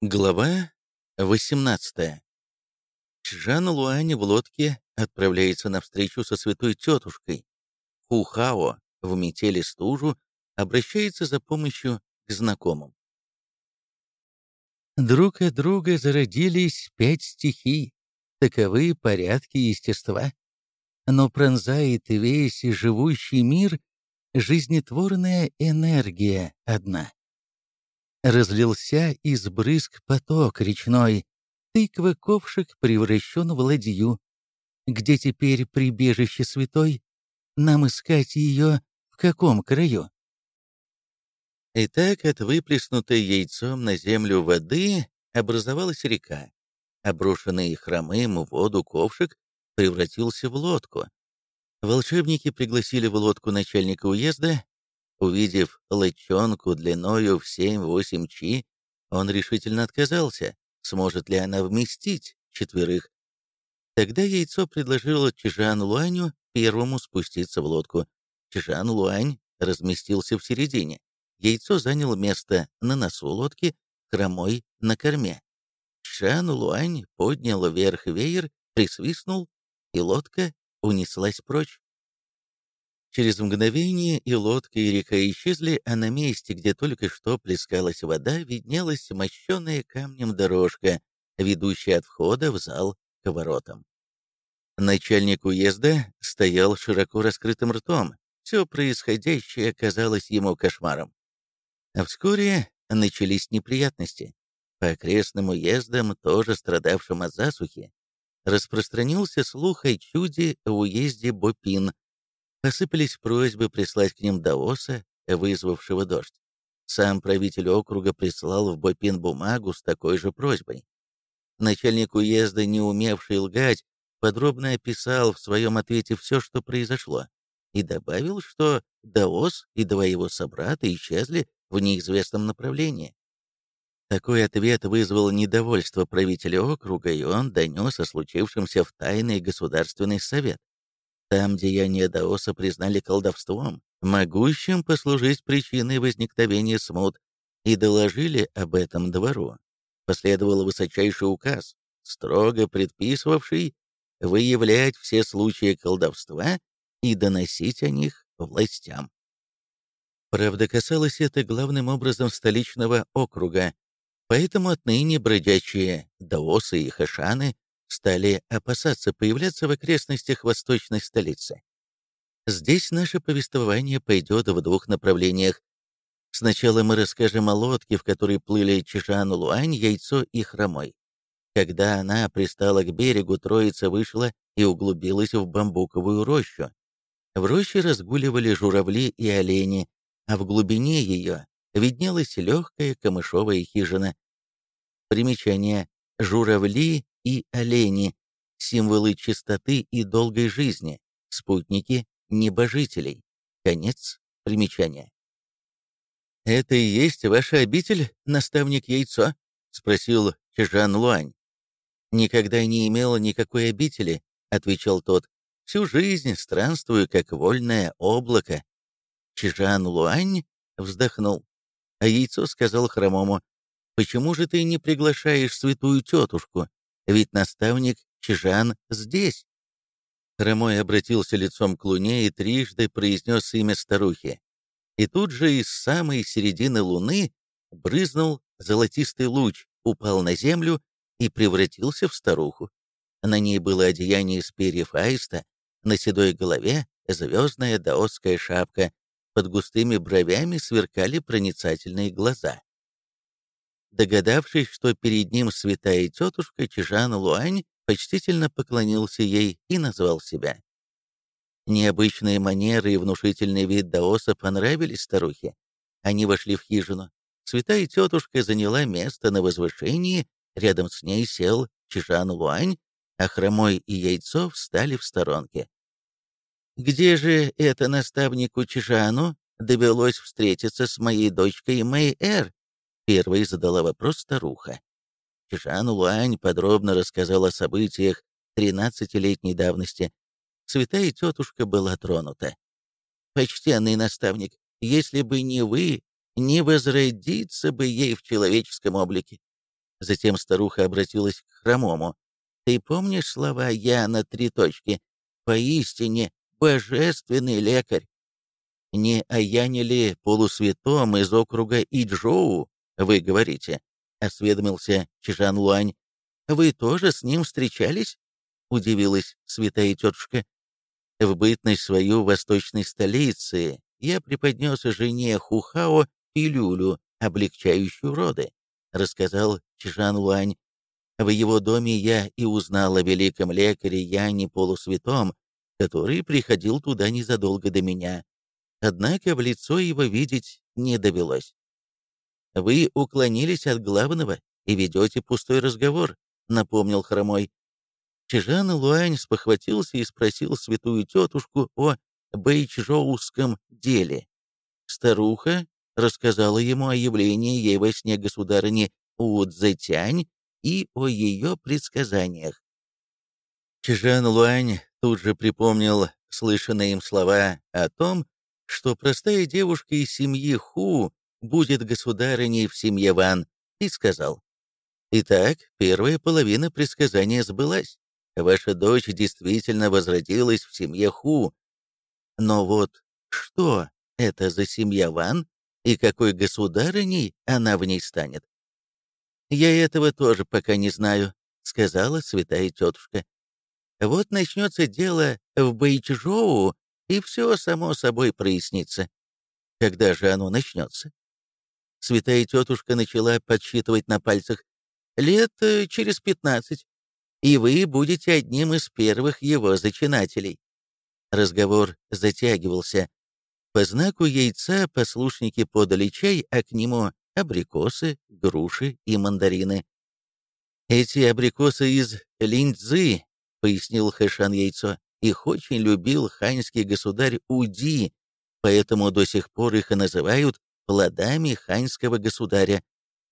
Глава 18 Чжан Луань в лодке отправляется на встречу со святой тетушкой. Хухао в метели стужу обращается за помощью к знакомым. Друг от друга зародились пять стихий, таковы порядки естества. Но пронзает весь живущий мир жизнетворная энергия одна. Разлился из брызг поток речной, тыква ковшик превращен в ладью. Где теперь прибежище святой? Нам искать ее в каком краю? Итак, от выплеснутой яйцом на землю воды образовалась река. Оброшенный хромым в воду ковшик превратился в лодку. Волшебники пригласили в лодку начальника уезда, Увидев лычонку длиною в 7-8 чи, он решительно отказался, сможет ли она вместить четверых. Тогда яйцо предложило Чижан Луаню первому спуститься в лодку. Чижан Луань разместился в середине. Яйцо заняло место на носу лодки, хромой на корме. Чжан Луань поднял вверх веер, присвистнул, и лодка унеслась прочь. Через мгновение и лодка, и река исчезли, а на месте, где только что плескалась вода, виднелась мощенная камнем дорожка, ведущая от входа в зал к воротам. Начальник уезда стоял широко раскрытым ртом. Все происходящее казалось ему кошмаром. А вскоре начались неприятности. По окрестным уездам, тоже страдавшим от засухи, распространился слух о чуде в уезде Бопин, Посыпались просьбы прислать к ним Даоса, вызвавшего дождь. Сам правитель округа прислал в Бопин бумагу с такой же просьбой. Начальник уезда, не умевший лгать, подробно описал в своем ответе все, что произошло, и добавил, что Даос и два его собрата исчезли в неизвестном направлении. Такой ответ вызвал недовольство правителя округа, и он донес о случившемся в тайный государственный совет. Там деяния Даоса признали колдовством, могущим послужить причиной возникновения смут, и доложили об этом двору. Последовал высочайший указ, строго предписывавший выявлять все случаи колдовства и доносить о них властям. Правда, касалось это главным образом столичного округа, поэтому отныне бродячие даосы и хашаны стали опасаться появляться в окрестностях восточной столицы. Здесь наше повествование пойдет в двух направлениях. Сначала мы расскажем о лодке, в которой плыли Чижан, Луань, Яйцо и Хромой. Когда она пристала к берегу, троица вышла и углубилась в бамбуковую рощу. В роще разгуливали журавли и олени, а в глубине ее виднелась легкая камышовая хижина. Примечание. Журавли и олени, символы чистоты и долгой жизни, спутники небожителей. Конец примечания. «Это и есть ваша обитель, наставник Яйцо?» — спросил Чжан Луань. «Никогда не имел никакой обители», — отвечал тот. «Всю жизнь странствую, как вольное облако». Чжан Луань вздохнул, а Яйцо сказал Хромому, «Почему же ты не приглашаешь святую тетушку? Ведь наставник Чижан здесь. Хромой обратился лицом к луне и трижды произнес имя старухи. И тут же из самой середины луны брызнул золотистый луч, упал на землю и превратился в старуху. На ней было одеяние из перьев аиста, на седой голове звездная даосская шапка, под густыми бровями сверкали проницательные глаза. Догадавшись, что перед ним святая тетушка Чижан Луань, почтительно поклонился ей и назвал себя. Необычные манеры и внушительный вид Даоса понравились старухе. Они вошли в хижину. Святая тетушка заняла место на возвышении, рядом с ней сел Чижан Луань, а Хромой и Яйцо встали в сторонке. «Где же это наставнику Чижану довелось встретиться с моей дочкой Мэй-Эр?» Первой задала вопрос старуха. Чжан Луань подробно рассказал о событиях тринадцатилетней давности. Святая тетушка была тронута. «Почтенный наставник, если бы не вы, не возродиться бы ей в человеческом облике. Затем старуха обратилась к хромому. «Ты помнишь слова Яна три точки? Поистине божественный лекарь!» «Не о Яне ли полусвятом из округа Иджоу, вы говорите?» — осведомился Чижан Луань. «Вы тоже с ним встречались?» — удивилась святая тетушка. «В бытность свою восточной столице я преподнес жене Хухао пилюлю, облегчающую роды», — рассказал Чжан Луань. «В его доме я и узнал о великом лекаре Яне Полусвятом, который приходил туда незадолго до меня. Однако в лицо его видеть не довелось. Вы уклонились от главного и ведете пустой разговор», — напомнил Хромой. Чижан Луань спохватился и спросил святую тетушку о бэйчжоуском деле. Старуха рассказала ему о явлении ей во сне государыни Удзетянь и о ее предсказаниях. Чижан Луань тут же припомнил слышанные им слова о том, что простая девушка из семьи Ху будет государыней в семье Ван, и сказал, «Итак, первая половина предсказания сбылась. Ваша дочь действительно возродилась в семье Ху. Но вот что это за семья Ван и какой государыней она в ней станет?» «Я этого тоже пока не знаю», — сказала святая тетушка. «Вот начнется дело в Бэйчжоу, и все само собой прояснится. Когда же оно начнется?» Святая тетушка начала подсчитывать на пальцах. «Лет э, через пятнадцать, и вы будете одним из первых его зачинателей». Разговор затягивался. По знаку яйца послушники подали чай, а к нему абрикосы, груши и мандарины. «Эти абрикосы из линьцзы», — пояснил Хэшан яйцо, «их очень любил ханьский государь Уди, поэтому до сих пор их и называют плодами ханьского государя,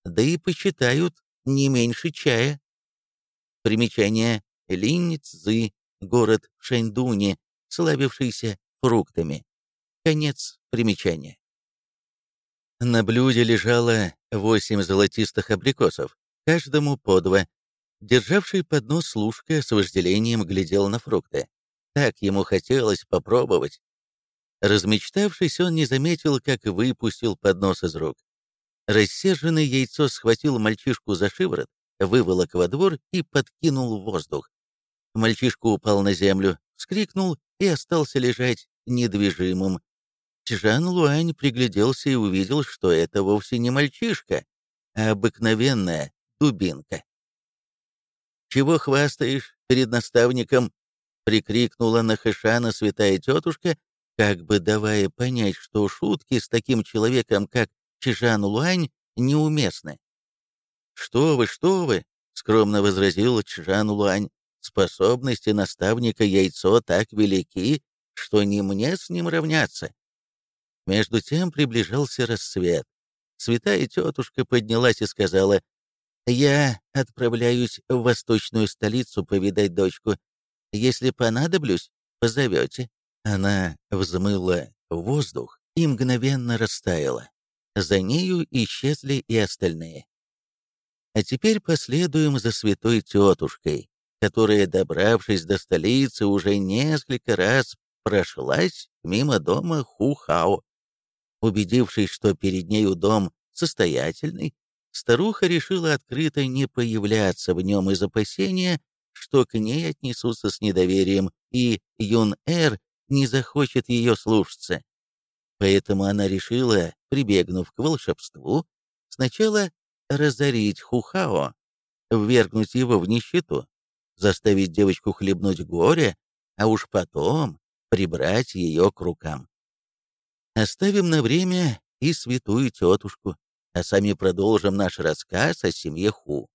да и почитают не меньше чая». Примечание Линьцзы, город в Шэньдуне, славившийся фруктами. Конец примечания. На блюде лежало восемь золотистых абрикосов, каждому по два. Державший поднос служка с вожделением глядел на фрукты. Так ему хотелось попробовать. Размечтавшись, он не заметил, как выпустил поднос из рук. Рассерженное яйцо схватил мальчишку за шиворот, выволок во двор и подкинул в воздух. Мальчишка упал на землю, вскрикнул и остался лежать недвижимым, Чжан Луань пригляделся и увидел, что это вовсе не мальчишка, а обыкновенная дубинка. «Чего хвастаешь перед наставником?» — прикрикнула на Хэшана святая тетушка, как бы давая понять, что шутки с таким человеком, как Чжан Луань, неуместны. «Что вы, что вы!» — скромно возразил Чжан Луань. «Способности наставника яйцо так велики, что не мне с ним равняться. Между тем приближался рассвет. Святая тетушка поднялась и сказала, «Я отправляюсь в восточную столицу повидать дочку. Если понадоблюсь, позовете». Она взмыла в воздух и мгновенно растаяла. За нею исчезли и остальные. А теперь последуем за святой тетушкой, которая, добравшись до столицы, уже несколько раз прошлась мимо дома Хухао. Убедившись, что перед нею дом состоятельный, старуха решила открыто не появляться в нем из опасения, что к ней отнесутся с недоверием, и Юн-Эр не захочет ее слушаться. Поэтому она решила, прибегнув к волшебству, сначала разорить Хухао, ввергнуть его в нищету, заставить девочку хлебнуть горе, а уж потом прибрать ее к рукам. Оставим на время и святую тетушку, а сами продолжим наш рассказ о семье Ху.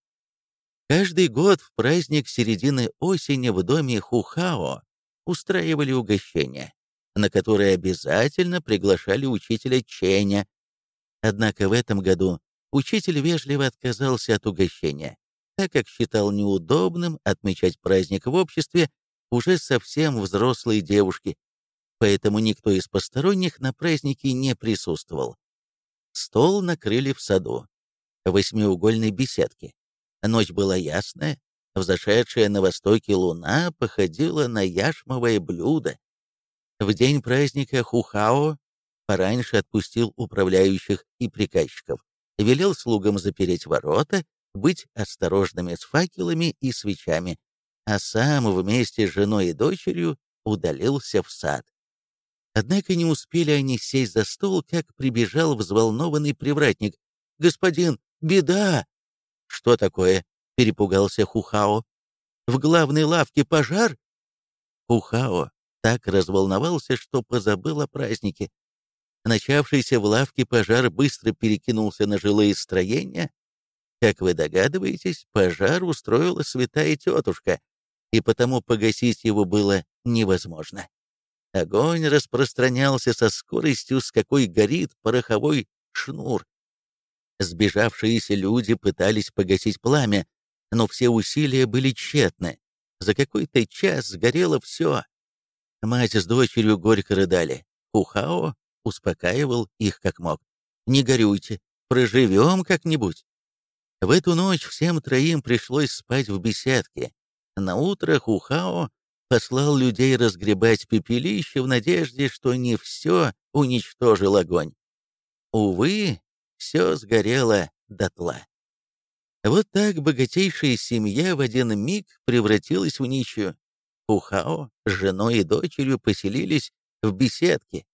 Каждый год в праздник середины осени в доме Хухао устраивали угощения, на которые обязательно приглашали учителя Ченя. Однако в этом году учитель вежливо отказался от угощения, так как считал неудобным отмечать праздник в обществе уже совсем взрослой девушки, поэтому никто из посторонних на празднике не присутствовал. Стол накрыли в саду, восьмиугольной беседке. Ночь была ясная, взошедшая на востоке луна походила на яшмовое блюдо. В день праздника Хухао пораньше отпустил управляющих и приказчиков, велел слугам запереть ворота, быть осторожными с факелами и свечами, а сам вместе с женой и дочерью удалился в сад. Однако не успели они сесть за стол, как прибежал взволнованный привратник. «Господин, беда!» «Что такое?» — перепугался Хухао. «В главной лавке пожар?» Хухао так разволновался, что позабыл о празднике. Начавшийся в лавке пожар быстро перекинулся на жилые строения. Как вы догадываетесь, пожар устроила святая тетушка, и потому погасить его было невозможно. Огонь распространялся со скоростью, с какой горит пороховой шнур. Сбежавшиеся люди пытались погасить пламя, но все усилия были тщетны. За какой-то час сгорело все. Мать с дочерью горько рыдали. Ухао успокаивал их как мог. «Не горюйте, проживем как-нибудь». В эту ночь всем троим пришлось спать в беседке. На утро Хухао послал людей разгребать пепелище в надежде, что не все уничтожил огонь. Увы, все сгорело дотла. Вот так богатейшая семья в один миг превратилась в нищую. Ухао с женой и дочерью поселились в беседке.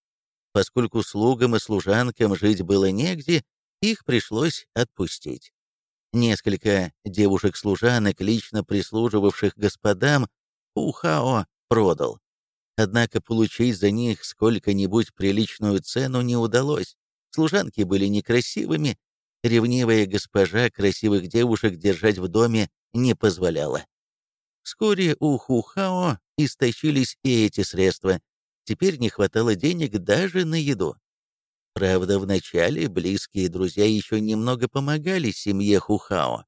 Поскольку слугам и служанкам жить было негде, их пришлось отпустить. Несколько девушек-служанок, лично прислуживавших господам, Ухао продал. Однако получить за них сколько-нибудь приличную цену не удалось. Служанки были некрасивыми, ревнивая госпожа красивых девушек держать в доме не позволяла. Вскоре у Хухао истощились и эти средства. Теперь не хватало денег даже на еду. Правда, вначале близкие друзья еще немного помогали семье Хухао,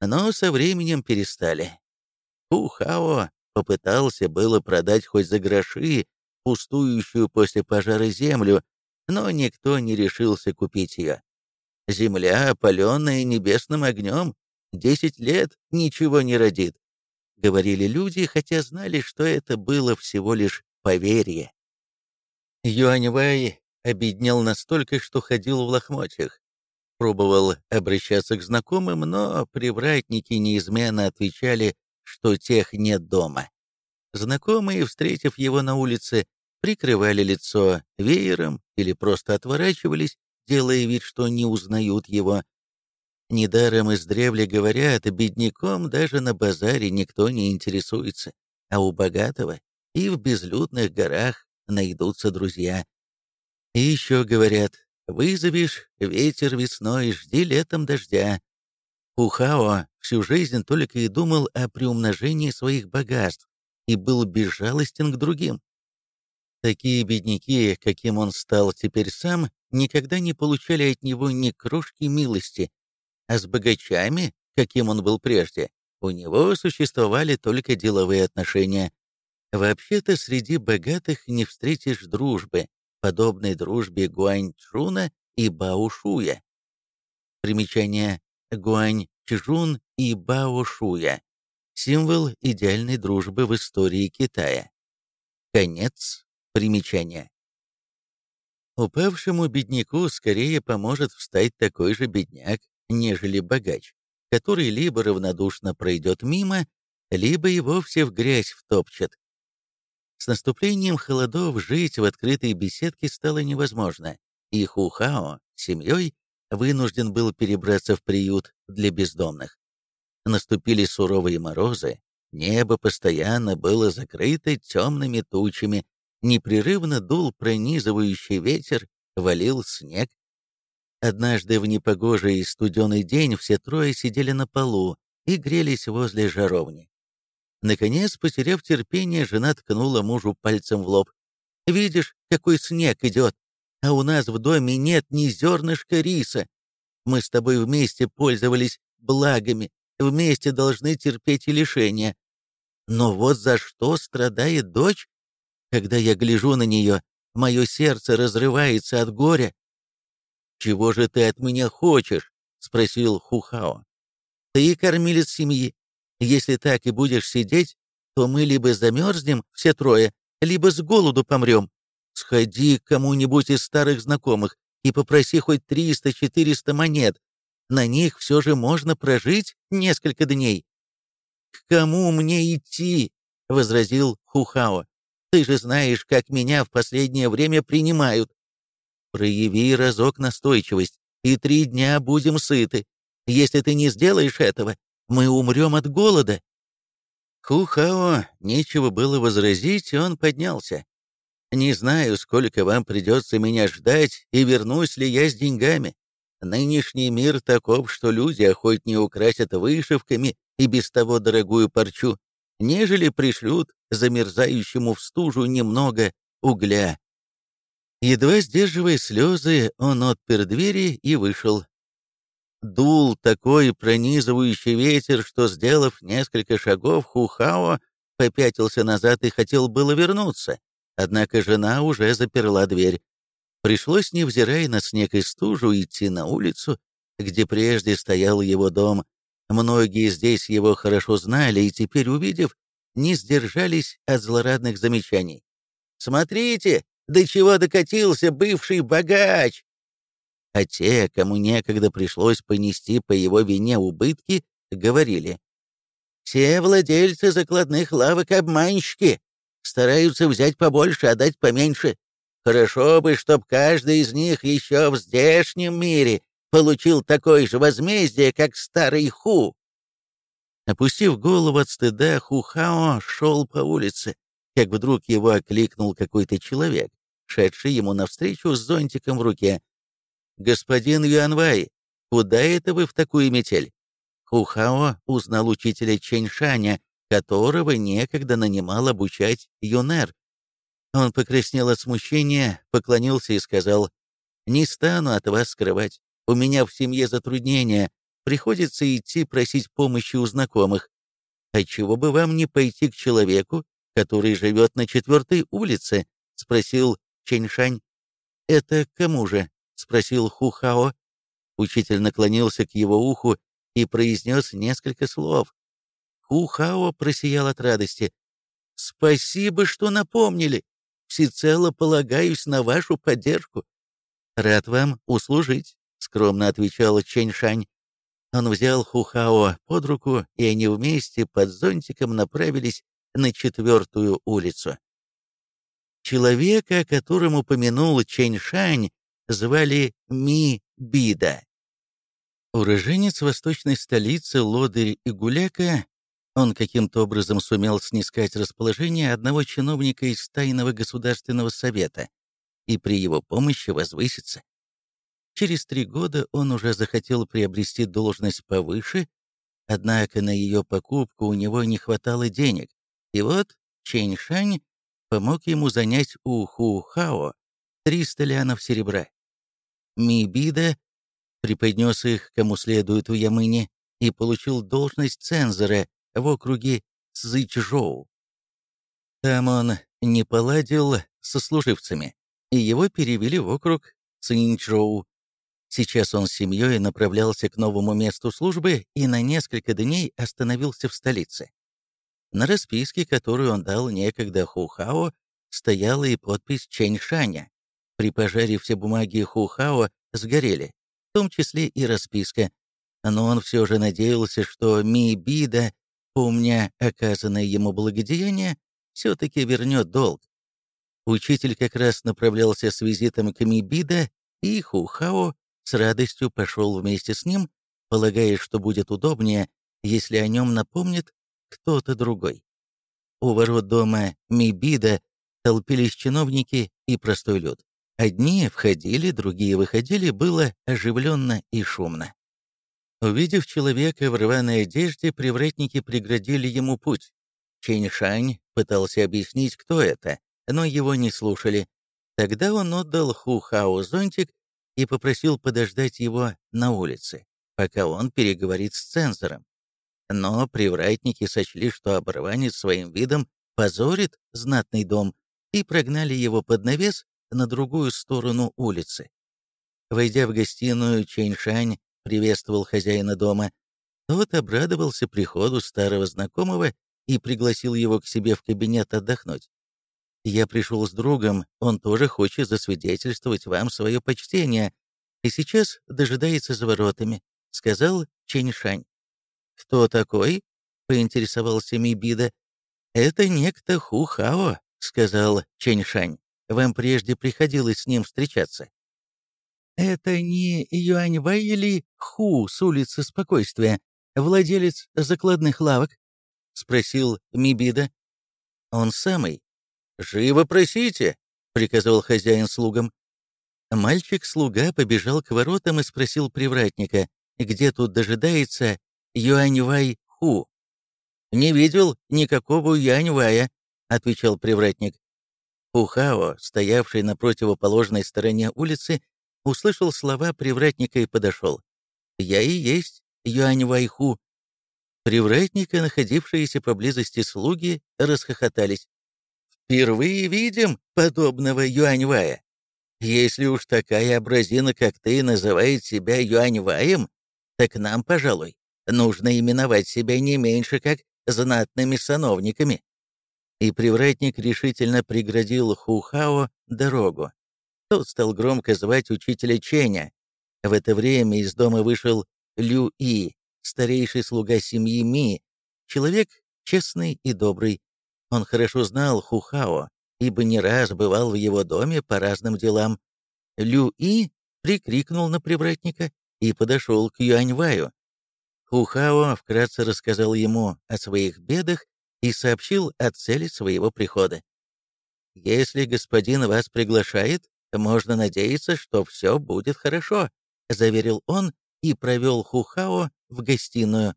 но со временем перестали. Хухао Попытался было продать хоть за гроши пустующую после пожара землю, но никто не решился купить ее. Земля, опаленная небесным огнем, десять лет ничего не родит, — говорили люди, хотя знали, что это было всего лишь поверье. Юаньвай обеднел настолько, что ходил в лохмотьях. Пробовал обращаться к знакомым, но привратники неизменно отвечали, что тех нет дома. Знакомые, встретив его на улице, прикрывали лицо веером или просто отворачивались, делая вид, что не узнают его. Недаром издревле говорят, бедняком даже на базаре никто не интересуется, а у богатого и в безлюдных горах найдутся друзья. И еще говорят, вызовешь ветер весной, жди летом дождя. Ухао всю жизнь только и думал о приумножении своих богатств и был безжалостен к другим. Такие бедняки, каким он стал теперь сам, никогда не получали от него ни крошки милости, а с богачами, каким он был прежде, у него существовали только деловые отношения. Вообще-то среди богатых не встретишь дружбы, подобной дружбе Гуаньчжуна и Баошуя. Примечание Гуань Чжун и Бао Шуя, символ идеальной дружбы в истории Китая. Конец примечания. Упавшему бедняку скорее поможет встать такой же бедняк, нежели богач, который либо равнодушно пройдет мимо, либо и вовсе в грязь втопчет. С наступлением холодов жить в открытой беседке стало невозможно, и Хухао с семьей вынужден был перебраться в приют для бездомных. Наступили суровые морозы, небо постоянно было закрыто темными тучами, непрерывно дул пронизывающий ветер, валил снег. Однажды в непогожий и студеный день все трое сидели на полу и грелись возле жаровни. Наконец, потеряв терпение, жена ткнула мужу пальцем в лоб. «Видишь, какой снег идет! а у нас в доме нет ни зернышка риса. Мы с тобой вместе пользовались благами, вместе должны терпеть и лишения. Но вот за что страдает дочь? Когда я гляжу на нее, мое сердце разрывается от горя. «Чего же ты от меня хочешь?» — спросил Хухао. Ты кормилец семьи. Если так и будешь сидеть, то мы либо замерзнем все трое, либо с голоду помрем. Сходи к кому-нибудь из старых знакомых и попроси хоть 300-400 монет. На них все же можно прожить несколько дней. «К кому мне идти?» — возразил Хухао. «Ты же знаешь, как меня в последнее время принимают. Прояви разок настойчивость, и три дня будем сыты. Если ты не сделаешь этого, мы умрем от голода». Хухао нечего было возразить, и он поднялся. «Не знаю, сколько вам придется меня ждать, и вернусь ли я с деньгами. Нынешний мир таков, что люди охотнее украсят вышивками и без того дорогую парчу, нежели пришлют замерзающему в стужу немного угля. Едва сдерживая слезы, он отпер двери и вышел. Дул такой пронизывающий ветер, что, сделав несколько шагов, Хухао попятился назад и хотел было вернуться. Однако жена уже заперла дверь. Пришлось, невзирая на снег и стужу, идти на улицу, где прежде стоял его дом. Многие здесь его хорошо знали и теперь, увидев, не сдержались от злорадных замечаний. «Смотрите, до чего докатился бывший богач!» А те, кому некогда пришлось понести по его вине убытки, говорили, «Все владельцы закладных лавок обманщики, стараются взять побольше, а дать поменьше. Хорошо бы, чтоб каждый из них еще в здешнем мире получил такое же возмездие, как старый Ху». Опустив голову от стыда, Хухао шел по улице, как вдруг его окликнул какой-то человек, шедший ему навстречу с зонтиком в руке. «Господин Юанвай, куда это вы в такую метель?» Хухао узнал учителя Чэньшаня, которого некогда нанимал обучать Юнер. Он покраснел от смущения, поклонился и сказал, «Не стану от вас скрывать. У меня в семье затруднения, приходится идти просить помощи у знакомых. А чего бы вам не пойти к человеку, который живет на четвертой улице?» — спросил Чэньшань. «Это кому же?» — спросил Хухао. Учитель наклонился к его уху и произнес несколько слов. Хухао просиял от радости. «Спасибо, что напомнили. Всецело полагаюсь на вашу поддержку». «Рад вам услужить», — скромно отвечал Чэньшань. Он взял Хухао под руку, и они вместе под зонтиком направились на четвертую улицу. Человека, о котором упомянул Чэньшань, звали Ми Бида. Уроженец восточной столицы Лодырь и Гуляка, он каким-то образом сумел снискать расположение одного чиновника из Тайного государственного совета и при его помощи возвыситься. Через три года он уже захотел приобрести должность повыше, однако на ее покупку у него не хватало денег. И вот Чэнь Шань помог ему занять у Ху Хао 300 лянов серебра. Мибида преподнес их кому следует в Ямыне и получил должность цензора в округе Цзычжоу. Там он не поладил со служивцами, и его перевели в округ Цинчжоу. Сейчас он с семьей направлялся к новому месту службы и на несколько дней остановился в столице. На расписке, которую он дал некогда Хухао, стояла и подпись Чэньшаня. При пожаре все бумаги Хухао сгорели, в том числе и расписка. Но он все же надеялся, что Ми Бида, помня оказанное ему благодеяние, все-таки вернет долг. Учитель как раз направлялся с визитом к Ми Бида, и Хухао с радостью пошел вместе с ним, полагая, что будет удобнее, если о нем напомнит кто-то другой. У ворот дома Мибида толпились чиновники и простой люд. Одни входили, другие выходили, было оживленно и шумно. Увидев человека в рваной одежде, привратники преградили ему путь. Чэнь-Шань пытался объяснить, кто это, но его не слушали. Тогда он отдал Ху-Хао зонтик и попросил подождать его на улице, пока он переговорит с цензором. Но привратники сочли, что оборванец своим видом позорит знатный дом, и прогнали его под навес на другую сторону улицы. Войдя в гостиную, Чэньшань приветствовал хозяина дома. Тот обрадовался приходу старого знакомого и пригласил его к себе в кабинет отдохнуть. «Я пришел с другом, он тоже хочет засвидетельствовать вам свое почтение, и сейчас дожидается за воротами», — сказал Чэньшань. «Кто такой?» — поинтересовался Мибида. «Это некто Ху Хао», — сказал Чэньшань. «Вам прежде приходилось с ним встречаться». «Это не Юань Вэй или Ху с улицы Спокойствия?» владелец закладных лавок?» — спросил Мибида. «Он самый». «Живо просите!» — приказал хозяин слугам. Мальчик-слуга побежал к воротам и спросил привратника, где тут дожидается Юаньвай Ху. «Не видел никакого Юаньвая», — отвечал привратник. Хухао, стоявший на противоположной стороне улицы, услышал слова привратника и подошел. «Я и есть Юань Вайху. Привратника, находившиеся поблизости слуги, расхохотались. «Впервые видим подобного Юаньвая. Если уж такая образина, как ты, называет себя Юаньваем, так нам, пожалуй, нужно именовать себя не меньше, как знатными сановниками». И привратник решительно преградил Хухао дорогу. Тот стал громко звать учителя Ченя. В это время из дома вышел Лю И, старейший слуга семьи Ми, человек честный и добрый. Он хорошо знал Хухао, ибо не раз бывал в его доме по разным делам. Лю И прикрикнул на привратника и подошел к Юаньваю. Хухао вкратце рассказал ему о своих бедах и сообщил о цели своего прихода. «Если господин вас приглашает, можно надеяться, что все будет хорошо», — заверил он и провел Хухао в гостиную.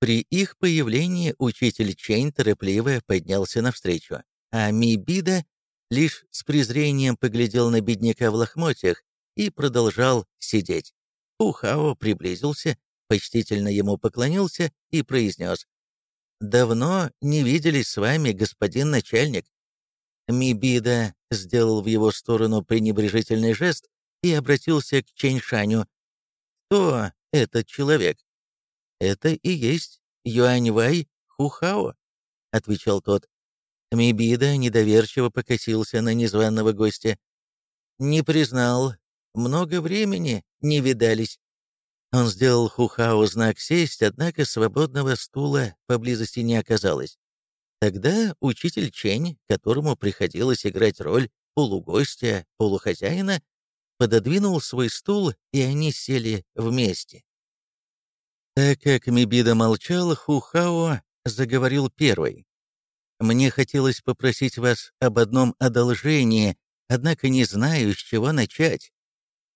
При их появлении учитель Чейн торопливо поднялся навстречу, а Мибида лишь с презрением поглядел на бедняка в лохмотьях и продолжал сидеть. Хухао приблизился, почтительно ему поклонился и произнес «Давно не виделись с вами, господин начальник». Мибида сделал в его сторону пренебрежительный жест и обратился к Чэньшаню, кто этот человек? Это и есть Юаньвай Хухао, отвечал тот. Мибида недоверчиво покосился на незваного гостя. Не признал. Много времени не видались. Он сделал Хухао знак сесть, однако свободного стула поблизости не оказалось. Тогда учитель Чень, которому приходилось играть роль полугостя, полухозяина, пододвинул свой стул, и они сели вместе. Так как Мибида молчал, Хухао заговорил первый. «Мне хотелось попросить вас об одном одолжении, однако не знаю, с чего начать».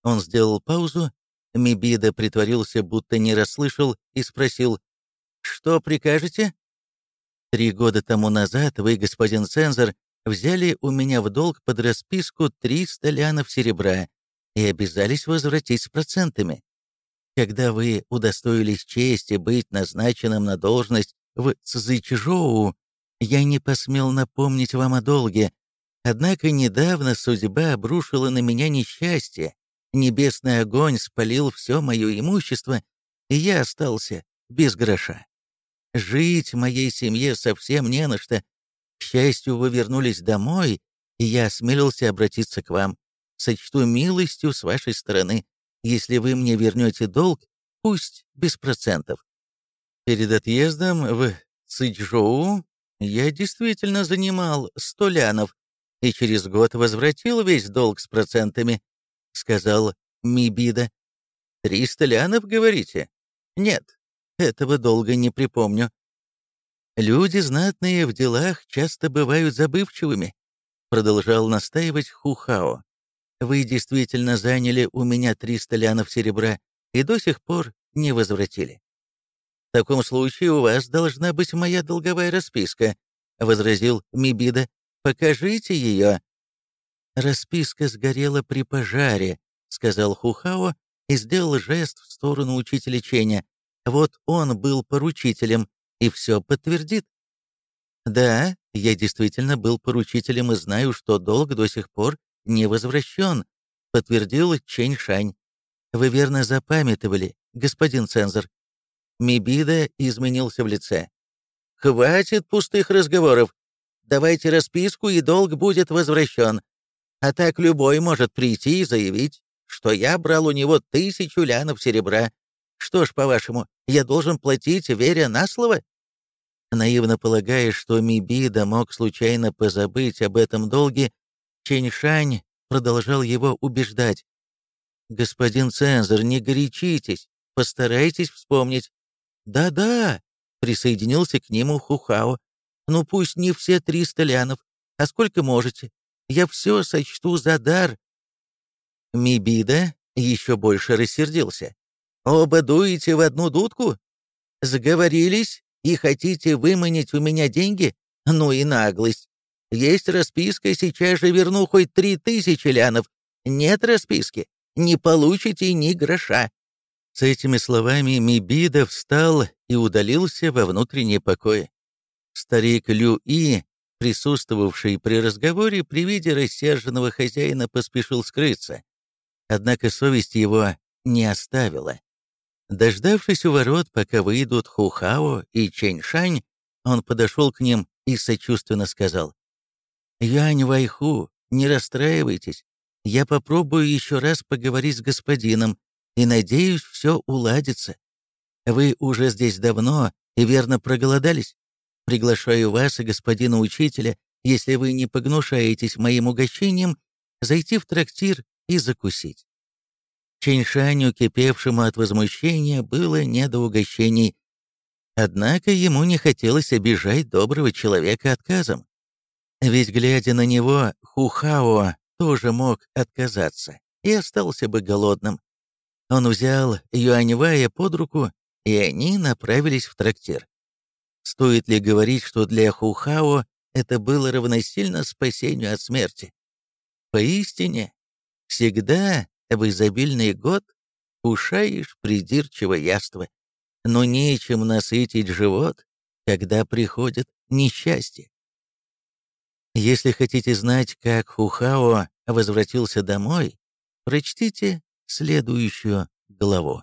Он сделал паузу, Мибида притворился, будто не расслышал, и спросил, «Что прикажете?» «Три года тому назад вы, господин цензор, взяли у меня в долг под расписку 300 лянов серебра, и обязались возвратить с процентами. Когда вы удостоились чести быть назначенным на должность в Цзычжоу, я не посмел напомнить вам о долге, однако недавно судьба обрушила на меня несчастье, небесный огонь спалил все мое имущество, и я остался без гроша. Жить моей семье совсем не на что. К счастью, вы вернулись домой, и я осмелился обратиться к вам сочту милостью с вашей стороны, если вы мне вернете долг, пусть без процентов. Перед отъездом в Цичжоу я действительно занимал сто лянов и через год возвратил весь долг с процентами, сказал Мибида. «Триста лянов, говорите?» «Нет, этого долга не припомню». «Люди, знатные в делах, часто бывают забывчивыми», продолжал настаивать Хухао. Вы действительно заняли у меня 300 лянов серебра и до сих пор не возвратили. В таком случае у вас должна быть моя долговая расписка, возразил Мибида. Покажите ее. Расписка сгорела при пожаре, сказал Хухао и сделал жест в сторону учителя Ченя. Вот он был поручителем и все подтвердит. Да, я действительно был поручителем и знаю, что долг до сих пор не возвращен», — подтвердил Чэнь Шань. «Вы верно запамятовали, господин цензор». Мибида изменился в лице. «Хватит пустых разговоров. Давайте расписку, и долг будет возвращен. А так любой может прийти и заявить, что я брал у него тысячу лянов серебра. Что ж, по-вашему, я должен платить, веря на слово?» Наивно полагая, что Мибида мог случайно позабыть об этом долге, Чэньшань продолжал его убеждать. «Господин цензор, не горячитесь, постарайтесь вспомнить». «Да-да», — присоединился к нему Хухао. «Ну пусть не все триста лянов, а сколько можете. Я все сочту за дар». Мибида еще больше рассердился. «Оба дуете в одну дудку? Сговорились и хотите выманить у меня деньги? Ну и наглость. Есть расписка, сейчас же верну хоть три тысячи лянов. Нет расписки, не получите ни гроша». С этими словами Мибида встал и удалился во внутреннее покое. Старик Лю-И, присутствовавший при разговоре, при виде рассерженного хозяина поспешил скрыться. Однако совесть его не оставила. Дождавшись у ворот, пока выйдут Хухао и Чэньшань, он подошел к ним и сочувственно сказал, «Янь Вайху, не расстраивайтесь. Я попробую еще раз поговорить с господином, и, надеюсь, все уладится. Вы уже здесь давно и верно проголодались. Приглашаю вас и господина учителя, если вы не погнушаетесь моим угощением, зайти в трактир и закусить. Чэньшаню, кипевшему от возмущения, было не до угощений. Однако ему не хотелось обижать доброго человека отказом. Ведь, глядя на него, Хухао тоже мог отказаться и остался бы голодным. Он взял Юаньвая под руку, и они направились в трактир. Стоит ли говорить, что для Хухао это было равносильно спасению от смерти? Поистине, всегда в изобильный год кушаешь придирчиво яство, но нечем насытить живот, когда приходит несчастье. Если хотите знать, как Хухао возвратился домой, прочтите следующую главу.